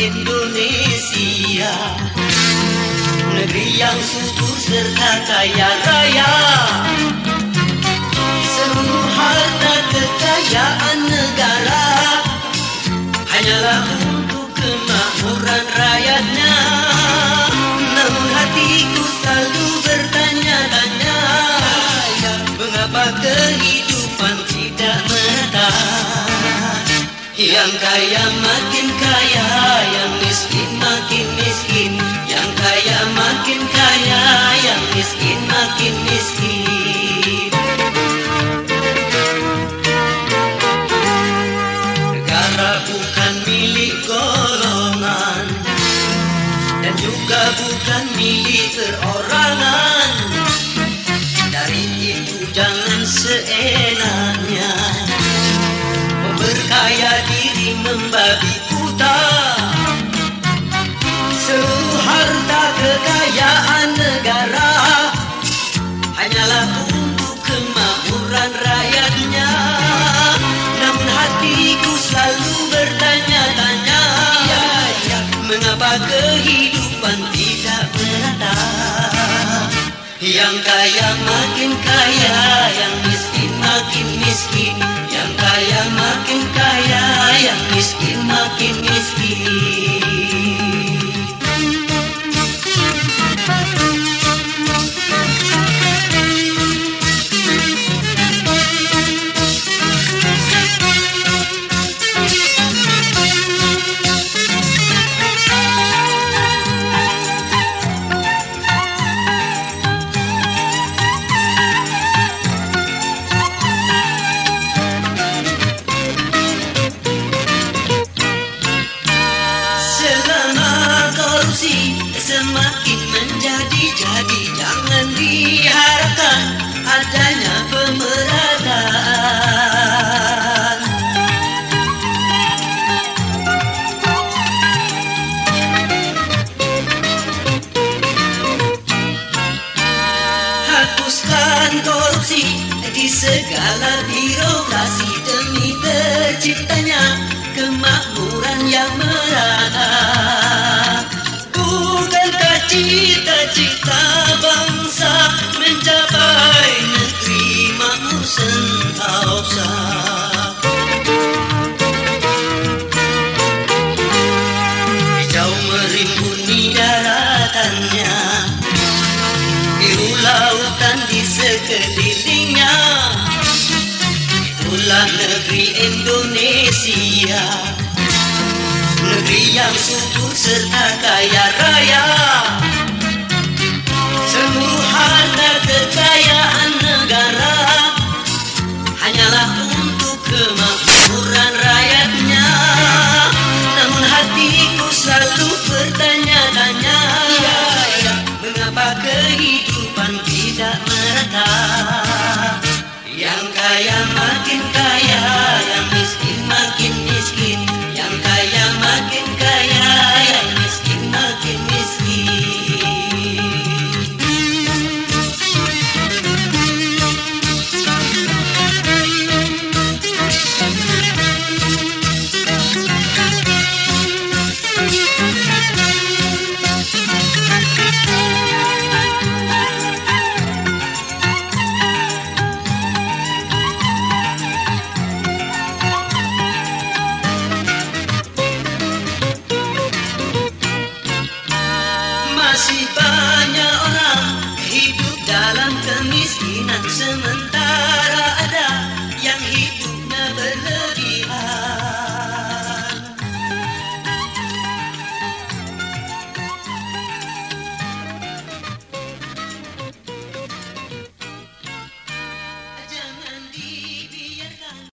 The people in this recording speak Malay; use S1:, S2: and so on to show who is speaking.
S1: Indonesia. Negeri yang subur serta kaya raya. Seluruh harta kekayaan negara. Hanyalah untuk kemakmuran rakyatnya. Namun hatiku selalu bertanya-tanya. Mengapa kehidupan Yang kaya makin kaya Yang miskin makin miskin. Yang kaya makin kaya Yang miskin makin miskin. Negara bukan milik golongan Dan juga bukan milik perorangan. Dari itu jangan seenaknya Diri membabi buta. Seluruh harta kekayaan negara Hanyalah untuk kemakmuran rakyatnya. Namun hatiku selalu bertanya-tanya Mengapa kehidupan tidak merata? Yang kaya makin kaya Yang miskin makin miskin. Yang kaya makin kaya Yang miskin makin miskin segala birokrasi demi terciptanya negeri Indonesia. Negeri yang subur serta kaya raya. Seluruh harta kekayaan negara Hanyalah untuk kemakmuran rakyatnya. Namun hatiku selalu bertanya-tanya Mengapa kehidupan tidak merata Yang kaya makin kaya, yang miskin makin miskin. cantar.